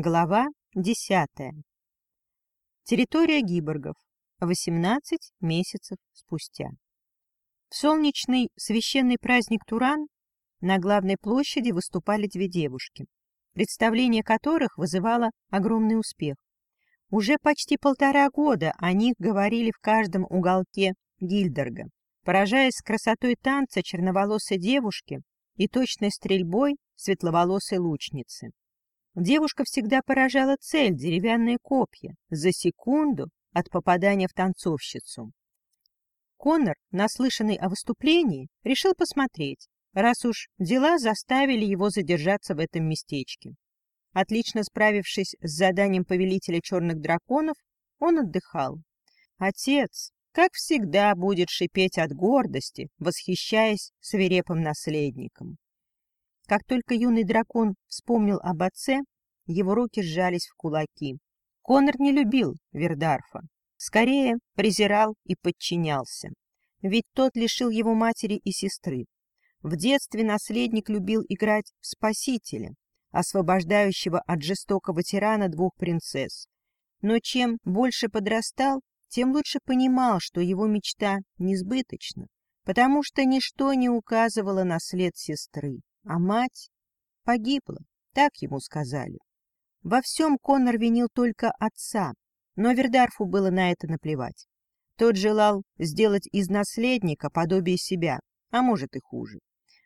Глава 10. Территория гиборгов. 18 месяцев спустя. В солнечный священный праздник Туран на главной площади выступали две девушки, представление которых вызывало огромный успех. Уже почти полтора года о них говорили в каждом уголке Гильдерга, поражаясь красотой танца черноволосой девушки и точной стрельбой светловолосой лучницы. Девушка всегда поражала цель — деревянные копья, за секунду от попадания в танцовщицу. Коннор, наслышанный о выступлении, решил посмотреть, раз уж дела заставили его задержаться в этом местечке. Отлично справившись с заданием повелителя черных драконов, он отдыхал. Отец, как всегда, будет шипеть от гордости, восхищаясь свирепым наследником. Как только юный дракон вспомнил об отце, его руки сжались в кулаки. Конор не любил Вердарфа. Скорее, презирал и подчинялся. Ведь тот лишил его матери и сестры. В детстве наследник любил играть в спасителя, освобождающего от жестокого тирана двух принцесс. Но чем больше подрастал, тем лучше понимал, что его мечта несбыточна, потому что ничто не указывало на след сестры, а мать погибла, так ему сказали. Во всем Коннор винил только отца, но Вердарфу было на это наплевать. Тот желал сделать из наследника подобие себя, а может и хуже.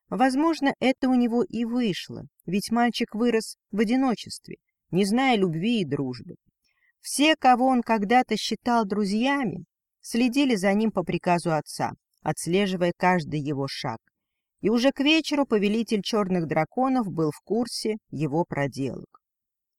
Возможно, это у него и вышло, ведь мальчик вырос в одиночестве, не зная любви и дружбы. Все, кого он когда-то считал друзьями, следили за ним по приказу отца, отслеживая каждый его шаг. И уже к вечеру повелитель черных драконов был в курсе его проделок.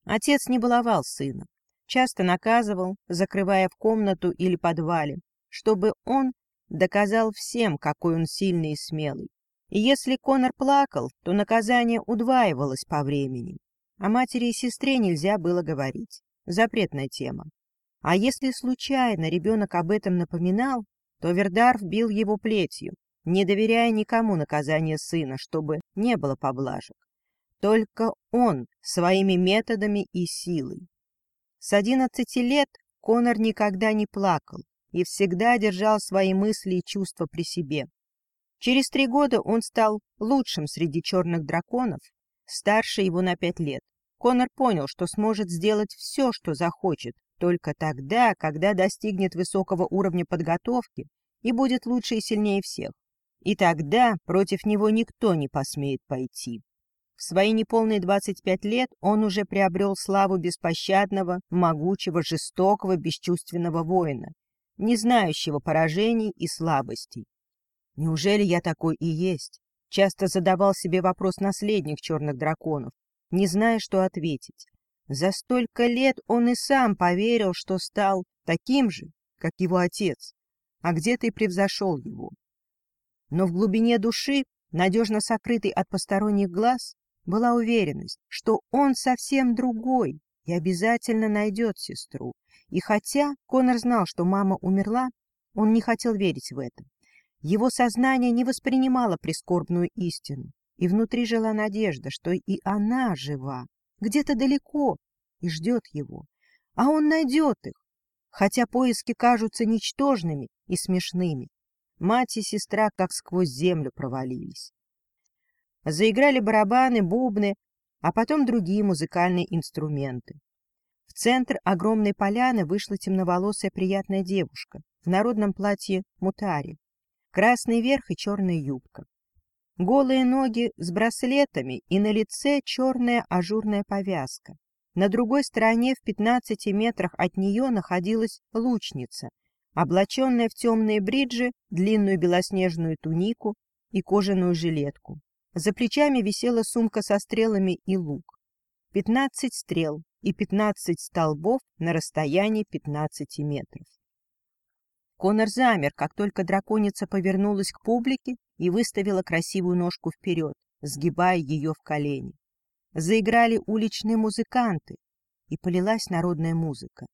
Отец не баловал сына, часто наказывал, закрывая в комнату или подвале, чтобы он доказал всем, какой он сильный и смелый. И если Конор плакал, то наказание удваивалось по времени. О матери и сестре нельзя было говорить. Запретная тема. А если случайно ребенок об этом напоминал, то Вердар вбил его плетью, не доверяя никому наказание сына, чтобы не было поблажек. Только он своими методами и силой. С одиннадцати лет Конор никогда не плакал и всегда держал свои мысли и чувства при себе. Через три года он стал лучшим среди черных драконов, старше его на пять лет. Конор понял, что сможет сделать все, что захочет, только тогда, когда достигнет высокого уровня подготовки и будет лучше и сильнее всех. И тогда против него никто не посмеет пойти. В свои неполные 25 лет он уже приобрел славу беспощадного, могучего, жестокого, бесчувственного воина, не знающего поражений и слабостей. Неужели я такой и есть? Часто задавал себе вопрос наследник черных драконов, не зная, что ответить. За столько лет он и сам поверил, что стал таким же, как его отец, а где-то и превзошел его. Но в глубине души, надежно сокрытый от посторонних глаз, была уверенность, что он совсем другой и обязательно найдет сестру. И хотя Конор знал, что мама умерла, он не хотел верить в это. Его сознание не воспринимало прискорбную истину, и внутри жила надежда, что и она жива, где-то далеко, и ждет его. А он найдет их, хотя поиски кажутся ничтожными и смешными. Мать и сестра как сквозь землю провалились. Заиграли барабаны, бубны, а потом другие музыкальные инструменты. В центр огромной поляны вышла темноволосая приятная девушка в народном платье мутари, красный верх и черная юбка. Голые ноги с браслетами и на лице черная ажурная повязка. На другой стороне, в 15 метрах от нее, находилась лучница, облаченная в темные бриджи, длинную белоснежную тунику и кожаную жилетку. За плечами висела сумка со стрелами и лук. Пятнадцать стрел и пятнадцать столбов на расстоянии пятнадцати метров. Конор замер, как только драконица повернулась к публике и выставила красивую ножку вперед, сгибая ее в колени. Заиграли уличные музыканты, и полилась народная музыка.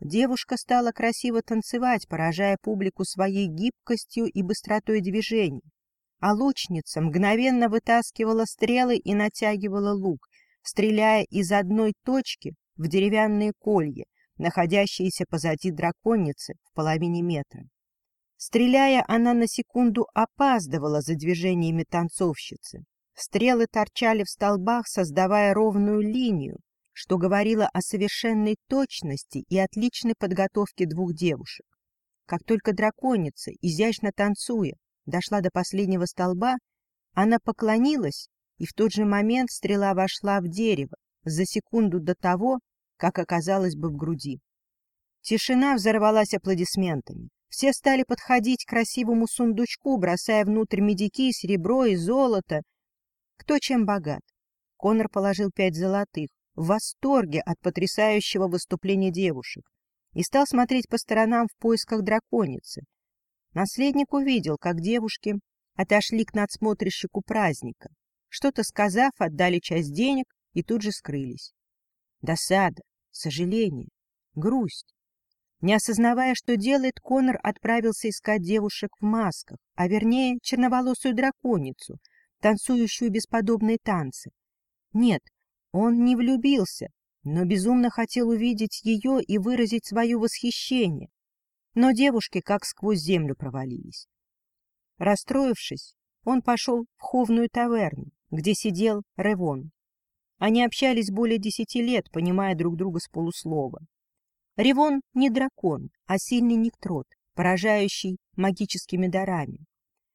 Девушка стала красиво танцевать, поражая публику своей гибкостью и быстротой движений а лучница мгновенно вытаскивала стрелы и натягивала лук, стреляя из одной точки в деревянные колья, находящиеся позади драконицы в половине метра. Стреляя, она на секунду опаздывала за движениями танцовщицы. Стрелы торчали в столбах, создавая ровную линию, что говорило о совершенной точности и отличной подготовке двух девушек. Как только драконица, изящно танцуя, дошла до последнего столба, она поклонилась, и в тот же момент стрела вошла в дерево за секунду до того, как оказалось бы в груди. Тишина взорвалась аплодисментами. Все стали подходить к красивому сундучку, бросая внутрь медики, серебро и золото. Кто чем богат. Конор положил пять золотых, в восторге от потрясающего выступления девушек, и стал смотреть по сторонам в поисках драконицы. Наследник увидел, как девушки отошли к надсмотрщику праздника. Что-то сказав, отдали часть денег и тут же скрылись. Досада, сожаление, грусть. Не осознавая, что делает, Конор отправился искать девушек в масках, а вернее черноволосую драконицу, танцующую бесподобные танцы. Нет, он не влюбился, но безумно хотел увидеть ее и выразить свое восхищение. Но девушки как сквозь землю провалились. Расстроившись, он пошел в ховную таверну, где сидел Ревон. Они общались более десяти лет, понимая друг друга с полуслова. Ревон не дракон, а сильный никтрот, поражающий магическими дарами.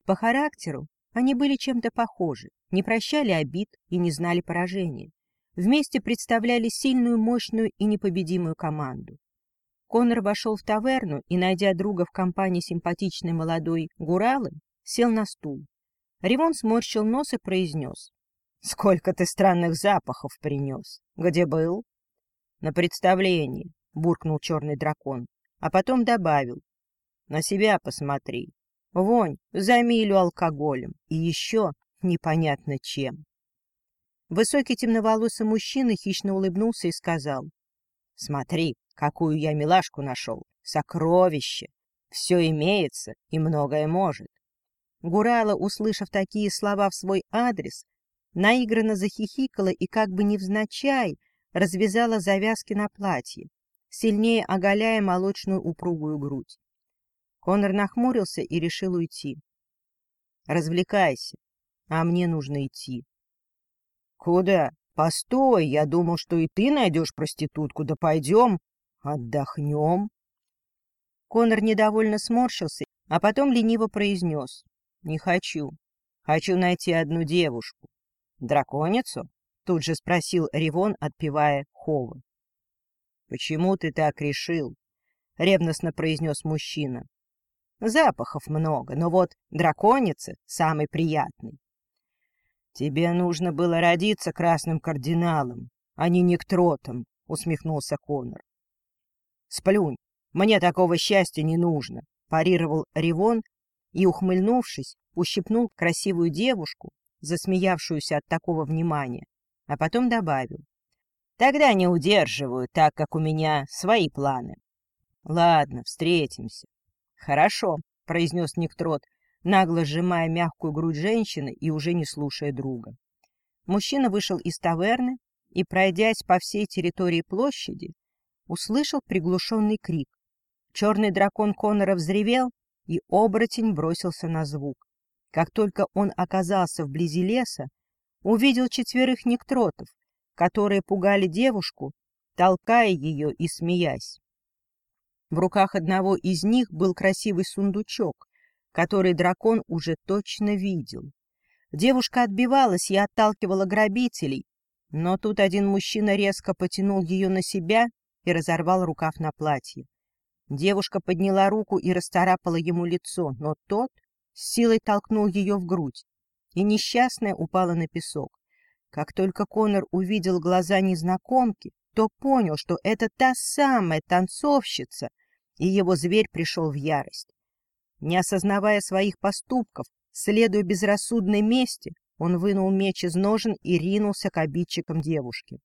По характеру они были чем-то похожи, не прощали обид и не знали поражения. Вместе представляли сильную, мощную и непобедимую команду. Конор вошел в таверну и, найдя друга в компании симпатичной молодой Гуралы, сел на стул. Ревон сморщил нос и произнес. — Сколько ты странных запахов принес! Где был? — На представлении, — буркнул черный дракон, а потом добавил. — На себя посмотри. Вонь за милю алкоголем и еще непонятно чем. Высокий темноволосый мужчина хищно улыбнулся и сказал. — Смотри, какую я милашку нашел! Сокровище! Все имеется и многое может. Гурала, услышав такие слова в свой адрес, наигранно захихикала и как бы невзначай развязала завязки на платье, сильнее оголяя молочную упругую грудь. Конор нахмурился и решил уйти. «Развлекайся, а мне нужно идти». «Куда? Постой, я думал, что и ты найдешь проститутку, да пойдем, отдохнем». Конор недовольно сморщился, а потом лениво произнес. Не хочу. Хочу найти одну девушку. Драконицу? Тут же спросил Ривон, отпивая Хова. Почему ты так решил? Ревностно произнес мужчина. Запахов много, но вот драконица самый приятный. Тебе нужно было родиться красным кардиналом, а не нектротом, усмехнулся Конор. Сплюнь, мне такого счастья не нужно, парировал Ривон, и, ухмыльнувшись, ущипнул красивую девушку, засмеявшуюся от такого внимания, а потом добавил. «Тогда не удерживаю, так как у меня свои планы». «Ладно, встретимся». «Хорошо», — произнес Никтрот, нагло сжимая мягкую грудь женщины и уже не слушая друга. Мужчина вышел из таверны и, пройдясь по всей территории площади, услышал приглушенный крик. Черный дракон Конора взревел и оборотень бросился на звук. Как только он оказался вблизи леса, увидел четверых нектротов, которые пугали девушку, толкая ее и смеясь. В руках одного из них был красивый сундучок, который дракон уже точно видел. Девушка отбивалась и отталкивала грабителей, но тут один мужчина резко потянул ее на себя и разорвал рукав на платье. Девушка подняла руку и расцарапала ему лицо, но тот с силой толкнул ее в грудь, и несчастная упала на песок. Как только Конор увидел глаза незнакомки, то понял, что это та самая танцовщица, и его зверь пришел в ярость. Не осознавая своих поступков, следуя безрассудной мести, он вынул меч из ножен и ринулся к обидчикам девушки.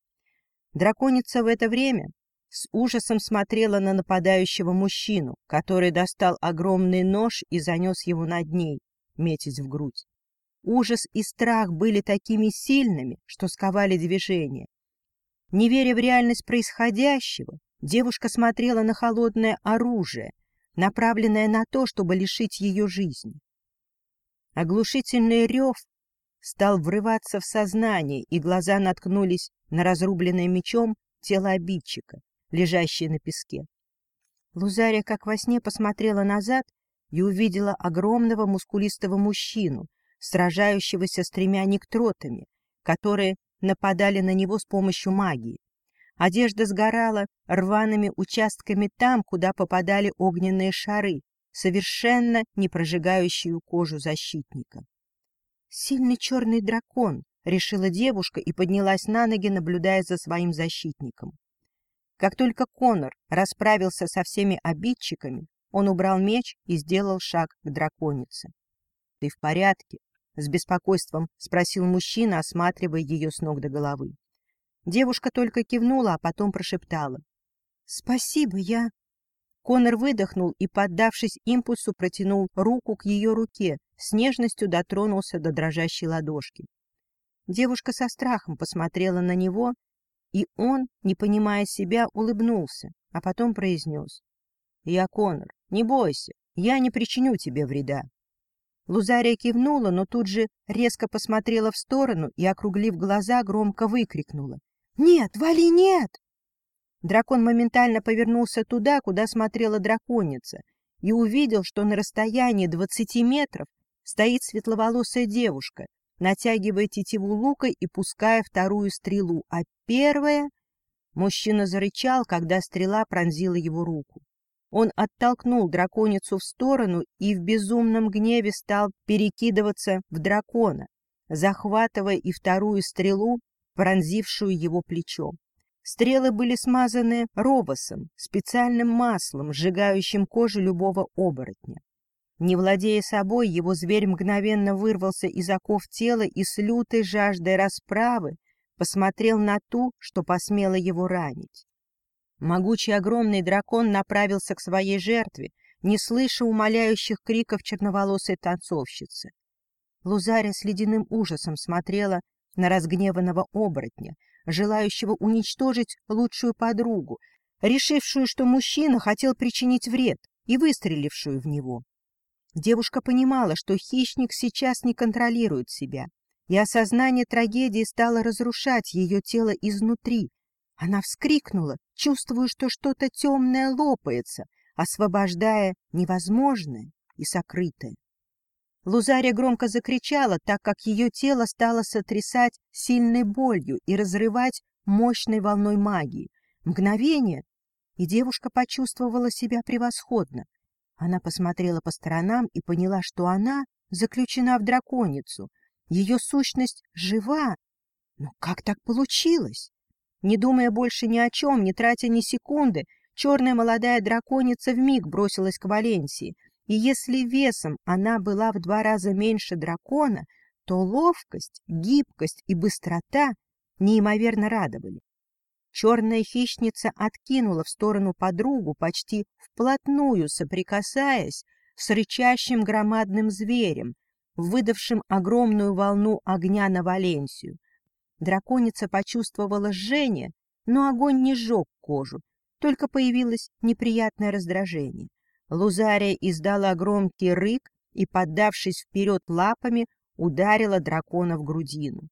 Драконица в это время с ужасом смотрела на нападающего мужчину, который достал огромный нож и занес его над ней, метясь в грудь. Ужас и страх были такими сильными, что сковали движение. Не веря в реальность происходящего, девушка смотрела на холодное оружие, направленное на то, чтобы лишить ее жизни. Оглушительный рев стал врываться в сознание, и глаза наткнулись на разрубленное мечом тело обидчика, лежащее на песке. Лузария, как во сне, посмотрела назад и увидела огромного мускулистого мужчину, сражающегося с тремя нектротами, которые нападали на него с помощью магии. Одежда сгорала рваными участками там, куда попадали огненные шары, совершенно не прожигающие кожу защитника. «Сильный черный дракон», — решила девушка и поднялась на ноги, наблюдая за своим защитником. Как только Конор расправился со всеми обидчиками, он убрал меч и сделал шаг к драконице. — Ты в порядке? — с беспокойством спросил мужчина, осматривая ее с ног до головы. Девушка только кивнула, а потом прошептала. — Спасибо, я... Конор выдохнул и, поддавшись импульсу, протянул руку к ее руке, с нежностью дотронулся до дрожащей ладошки. Девушка со страхом посмотрела на него, и он, не понимая себя, улыбнулся, а потом произнес. — Я Конор, не бойся, я не причиню тебе вреда. Лузария кивнула, но тут же резко посмотрела в сторону и, округлив глаза, громко выкрикнула. «Нет, вали, нет!» Дракон моментально повернулся туда, куда смотрела драконица, и увидел, что на расстоянии двадцати метров стоит светловолосая девушка, натягивая тетиву лука и пуская вторую стрелу, а первая... Мужчина зарычал, когда стрела пронзила его руку. Он оттолкнул драконицу в сторону и в безумном гневе стал перекидываться в дракона, захватывая и вторую стрелу, пронзившую его плечо. Стрелы были смазаны робосом, специальным маслом, сжигающим кожу любого оборотня. Не владея собой, его зверь мгновенно вырвался из оков тела и с лютой жаждой расправы посмотрел на ту, что посмела его ранить. Могучий огромный дракон направился к своей жертве, не слыша умоляющих криков черноволосой танцовщицы. Лузаря с ледяным ужасом смотрела на разгневанного оборотня, желающего уничтожить лучшую подругу, решившую, что мужчина хотел причинить вред, и выстрелившую в него. Девушка понимала, что хищник сейчас не контролирует себя, и осознание трагедии стало разрушать ее тело изнутри, она вскрикнула, чувствуя, что что-то темное лопается, освобождая невозможное и сокрытое. Лузария громко закричала, так как ее тело стало сотрясать сильной болью и разрывать мощной волной магии. Мгновение, и девушка почувствовала себя превосходно. Она посмотрела по сторонам и поняла, что она заключена в драконицу. Ее сущность жива. Но как так получилось? Не думая больше ни о чем, не тратя ни секунды, черная молодая драконица вмиг бросилась к Валенсии, и если весом она была в два раза меньше дракона, то ловкость, гибкость и быстрота неимоверно радовали. Черная хищница откинула в сторону подругу, почти вплотную соприкасаясь с рычащим громадным зверем, выдавшим огромную волну огня на Валенсию. Драконица почувствовала жжение, но огонь не сжег кожу, только появилось неприятное раздражение. Лузария издала громкий рык и, поддавшись вперед лапами, ударила дракона в грудину.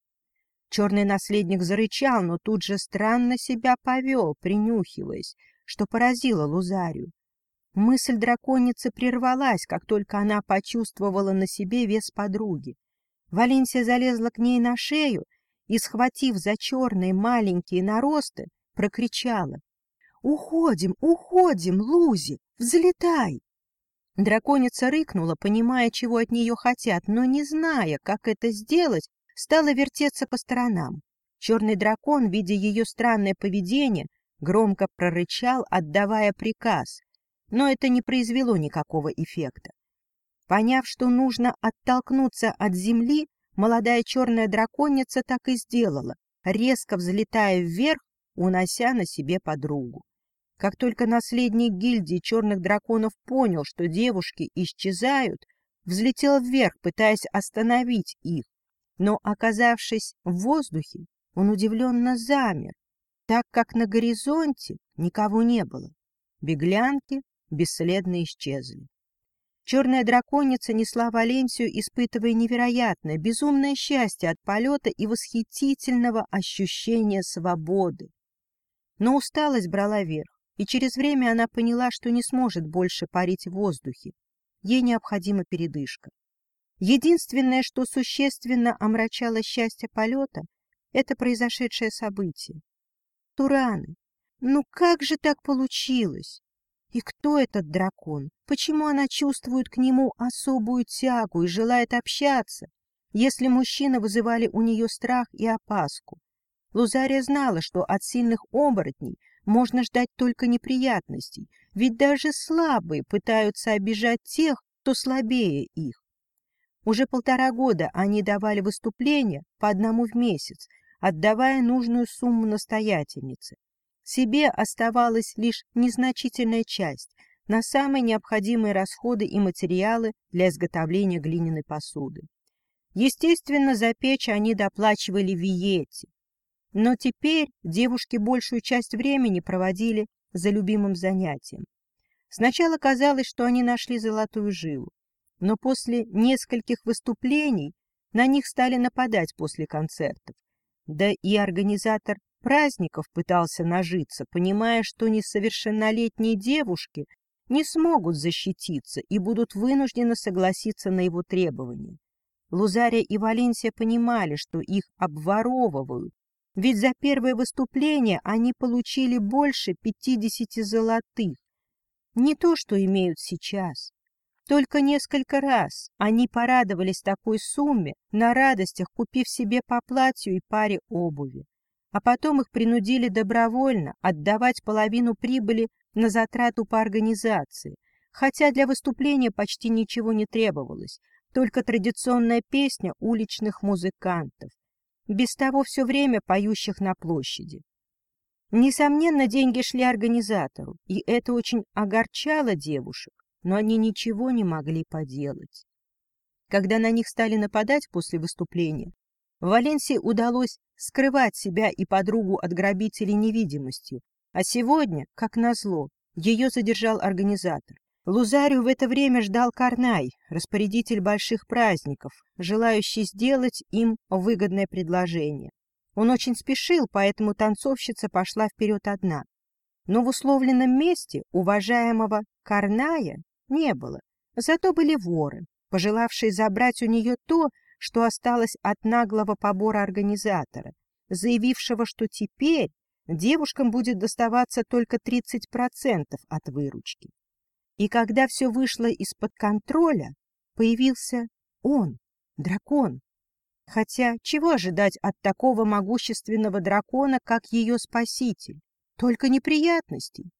Черный наследник зарычал, но тут же странно себя повел, принюхиваясь, что поразило Лузарию. Мысль драконицы прервалась, как только она почувствовала на себе вес подруги. Валенсия залезла к ней на шею и, схватив за черные маленькие наросты, прокричала. — Уходим, уходим, Лузи, взлетай! Драконица рыкнула, понимая, чего от нее хотят, но не зная, как это сделать, стала вертеться по сторонам. Черный дракон, видя ее странное поведение, громко прорычал, отдавая приказ, но это не произвело никакого эффекта. Поняв, что нужно оттолкнуться от земли, молодая черная драконица так и сделала, резко взлетая вверх, унося на себе подругу. Как только наследник гильдии черных драконов понял, что девушки исчезают, взлетел вверх, пытаясь остановить их, но, оказавшись в воздухе, он удивленно замер, так как на горизонте никого не было. Беглянки бесследно исчезли. Черная драконица несла Валенсию, испытывая невероятное, безумное счастье от полета и восхитительного ощущения свободы. Но усталость брала верх, и через время она поняла, что не сможет больше парить в воздухе. Ей необходима передышка. Единственное, что существенно омрачало счастье полета, это произошедшее событие. Тураны. Ну как же так получилось? И кто этот дракон? Почему она чувствует к нему особую тягу и желает общаться, если мужчины вызывали у нее страх и опаску? Лузария знала, что от сильных оборотней можно ждать только неприятностей, ведь даже слабые пытаются обижать тех, кто слабее их. Уже полтора года они давали выступления по одному в месяц, отдавая нужную сумму настоятельнице. Себе оставалась лишь незначительная часть на самые необходимые расходы и материалы для изготовления глиняной посуды. Естественно, за печь они доплачивали Виете. Но теперь девушки большую часть времени проводили за любимым занятием. Сначала казалось, что они нашли золотую жилу, но после нескольких выступлений на них стали нападать после концертов. Да и организатор праздников пытался нажиться, понимая, что несовершеннолетние девушки не смогут защититься и будут вынуждены согласиться на его требования. Лузария и Валенсия понимали, что их обворовывают, ведь за первое выступление они получили больше пятидесяти золотых. Не то, что имеют сейчас. Только несколько раз они порадовались такой сумме, на радостях купив себе по платью и паре обуви а потом их принудили добровольно отдавать половину прибыли на затрату по организации, хотя для выступления почти ничего не требовалось, только традиционная песня уличных музыкантов, без того все время поющих на площади. Несомненно, деньги шли организатору, и это очень огорчало девушек, но они ничего не могли поделать. Когда на них стали нападать после выступления, Валенсии удалось скрывать себя и подругу от грабителей невидимостью, а сегодня, как назло, ее задержал организатор. Лузарию в это время ждал Карнай, распорядитель больших праздников, желающий сделать им выгодное предложение. Он очень спешил, поэтому танцовщица пошла вперед одна. Но в условленном месте уважаемого Карная не было, зато были воры, пожелавшие забрать у нее то, что осталось от наглого побора организатора, заявившего, что теперь девушкам будет доставаться только 30% от выручки. И когда все вышло из-под контроля, появился он, дракон. Хотя чего ожидать от такого могущественного дракона, как ее спаситель? Только неприятностей.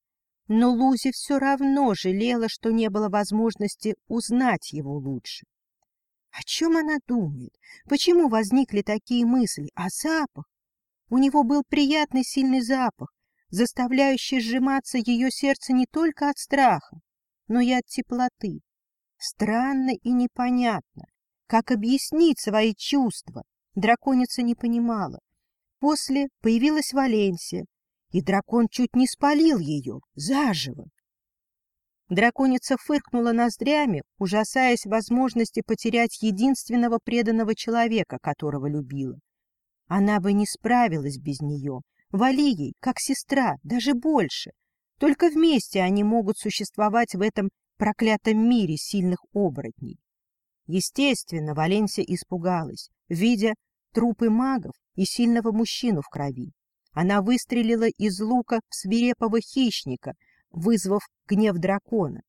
Но Лузи все равно жалела, что не было возможности узнать его лучше. О чем она думает? Почему возникли такие мысли? А запах? У него был приятный сильный запах, заставляющий сжиматься ее сердце не только от страха, но и от теплоты. Странно и непонятно. Как объяснить свои чувства? Драконица не понимала. После появилась Валенсия, и дракон чуть не спалил ее заживо. Драконица фыркнула ноздрями, ужасаясь возможности потерять единственного преданного человека, которого любила. Она бы не справилась без нее. Вали ей, как сестра, даже больше. Только вместе они могут существовать в этом проклятом мире сильных оборотней. Естественно, Валенсия испугалась, видя трупы магов и сильного мужчину в крови. Она выстрелила из лука в свирепого хищника — вызвав гнев дракона.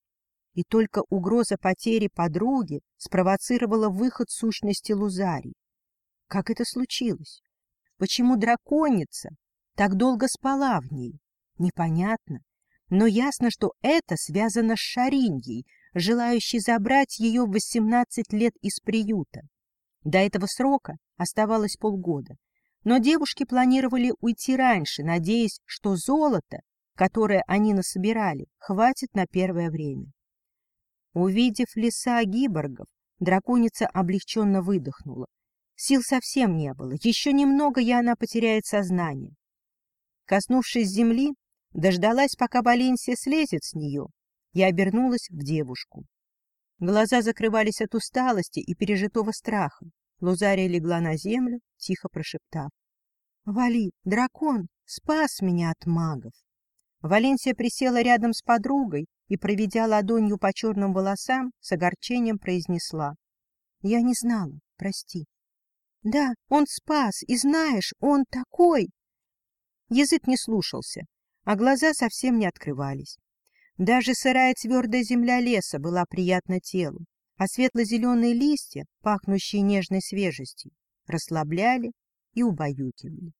И только угроза потери подруги спровоцировала выход сущности Лузарий. Как это случилось? Почему драконица так долго спала в ней? Непонятно. Но ясно, что это связано с Шариньей, желающей забрать ее в 18 лет из приюта. До этого срока оставалось полгода. Но девушки планировали уйти раньше, надеясь, что золото которое они насобирали, хватит на первое время. Увидев леса гиборгов, драконица облегченно выдохнула. Сил совсем не было, еще немного, и она потеряет сознание. коснувшись земли, дождалась, пока Валенсия слезет с нее, и обернулась в девушку. Глаза закрывались от усталости и пережитого страха. Лузария легла на землю, тихо прошептав. — Вали, дракон, спас меня от магов. Валенсия присела рядом с подругой и, проведя ладонью по черным волосам, с огорчением произнесла. — Я не знала, прости. — Да, он спас, и знаешь, он такой... Язык не слушался, а глаза совсем не открывались. Даже сырая твердая земля леса была приятна телу, а светло-зеленые листья, пахнущие нежной свежестью, расслабляли и убаюкивали.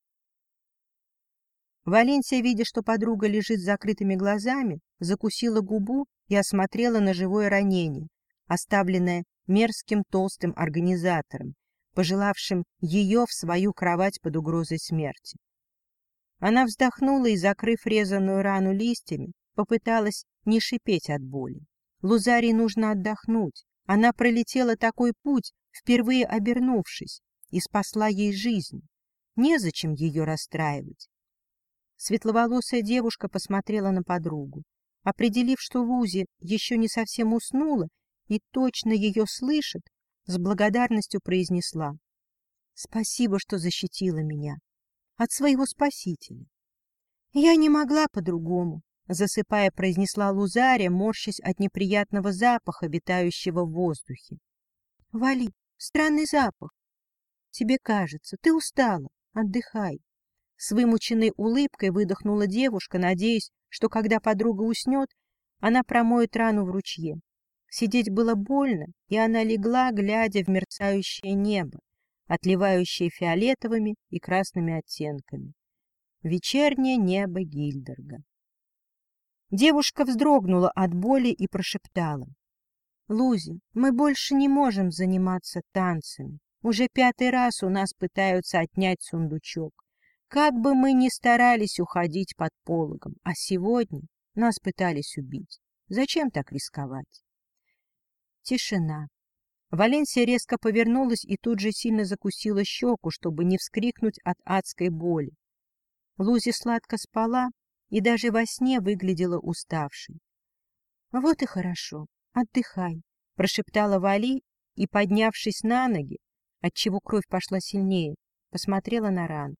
Валенсия, видя, что подруга лежит с закрытыми глазами, закусила губу и осмотрела на живое ранение, оставленное мерзким толстым организатором, пожелавшим ее в свою кровать под угрозой смерти. Она вздохнула и, закрыв резаную рану листьями, попыталась не шипеть от боли. Лузарии нужно отдохнуть. Она пролетела такой путь, впервые обернувшись, и спасла ей жизнь. Незачем ее расстраивать. Светловолосая девушка посмотрела на подругу. Определив, что Лузи еще не совсем уснула и точно ее слышит, с благодарностью произнесла. — Спасибо, что защитила меня. От своего спасителя. Я не могла по-другому, засыпая, произнесла Лузария, морщась от неприятного запаха, витающего в воздухе. — Вали, странный запах. Тебе кажется, ты устала, отдыхай. С вымученной улыбкой выдохнула девушка, надеясь, что когда подруга уснет, она промоет рану в ручье. Сидеть было больно, и она легла, глядя в мерцающее небо, отливающее фиолетовыми и красными оттенками. Вечернее небо Гильдерга. Девушка вздрогнула от боли и прошептала. — Лузи, мы больше не можем заниматься танцами. Уже пятый раз у нас пытаются отнять сундучок. Как бы мы ни старались уходить под пологом, а сегодня нас пытались убить. Зачем так рисковать? Тишина. Валенсия резко повернулась и тут же сильно закусила щеку, чтобы не вскрикнуть от адской боли. Лузи сладко спала, и даже во сне выглядела уставшей. — Вот и хорошо, отдыхай, — прошептала Вали и, поднявшись на ноги, отчего кровь пошла сильнее, посмотрела на рану.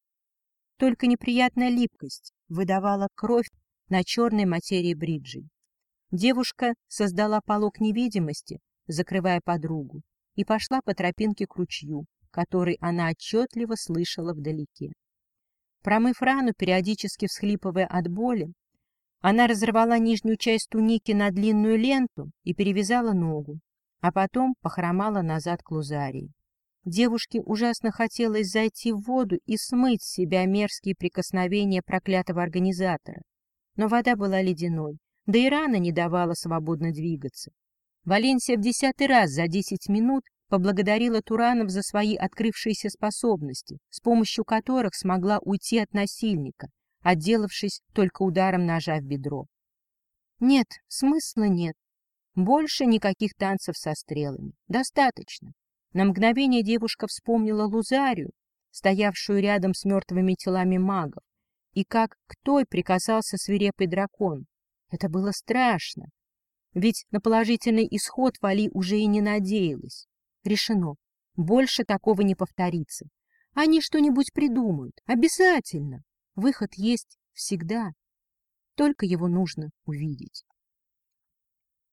Только неприятная липкость выдавала кровь на черной материи бриджей. Девушка создала полог невидимости, закрывая подругу, и пошла по тропинке к ручью, который она отчетливо слышала вдалеке. Промыв рану, периодически всхлипывая от боли, она разорвала нижнюю часть туники на длинную ленту и перевязала ногу, а потом похромала назад к Лузарии. Девушке ужасно хотелось зайти в воду и смыть с себя мерзкие прикосновения проклятого организатора. Но вода была ледяной, да и рана не давала свободно двигаться. Валенсия в десятый раз за десять минут поблагодарила Туранов за свои открывшиеся способности, с помощью которых смогла уйти от насильника, отделавшись только ударом ножа в бедро. Нет, смысла нет. Больше никаких танцев со стрелами. Достаточно. На мгновение девушка вспомнила Лузарию, стоявшую рядом с мертвыми телами магов, и как к той прикасался свирепый дракон. Это было страшно, ведь на положительный исход Вали уже и не надеялась. Решено. Больше такого не повторится. Они что-нибудь придумают. Обязательно. Выход есть всегда. Только его нужно увидеть.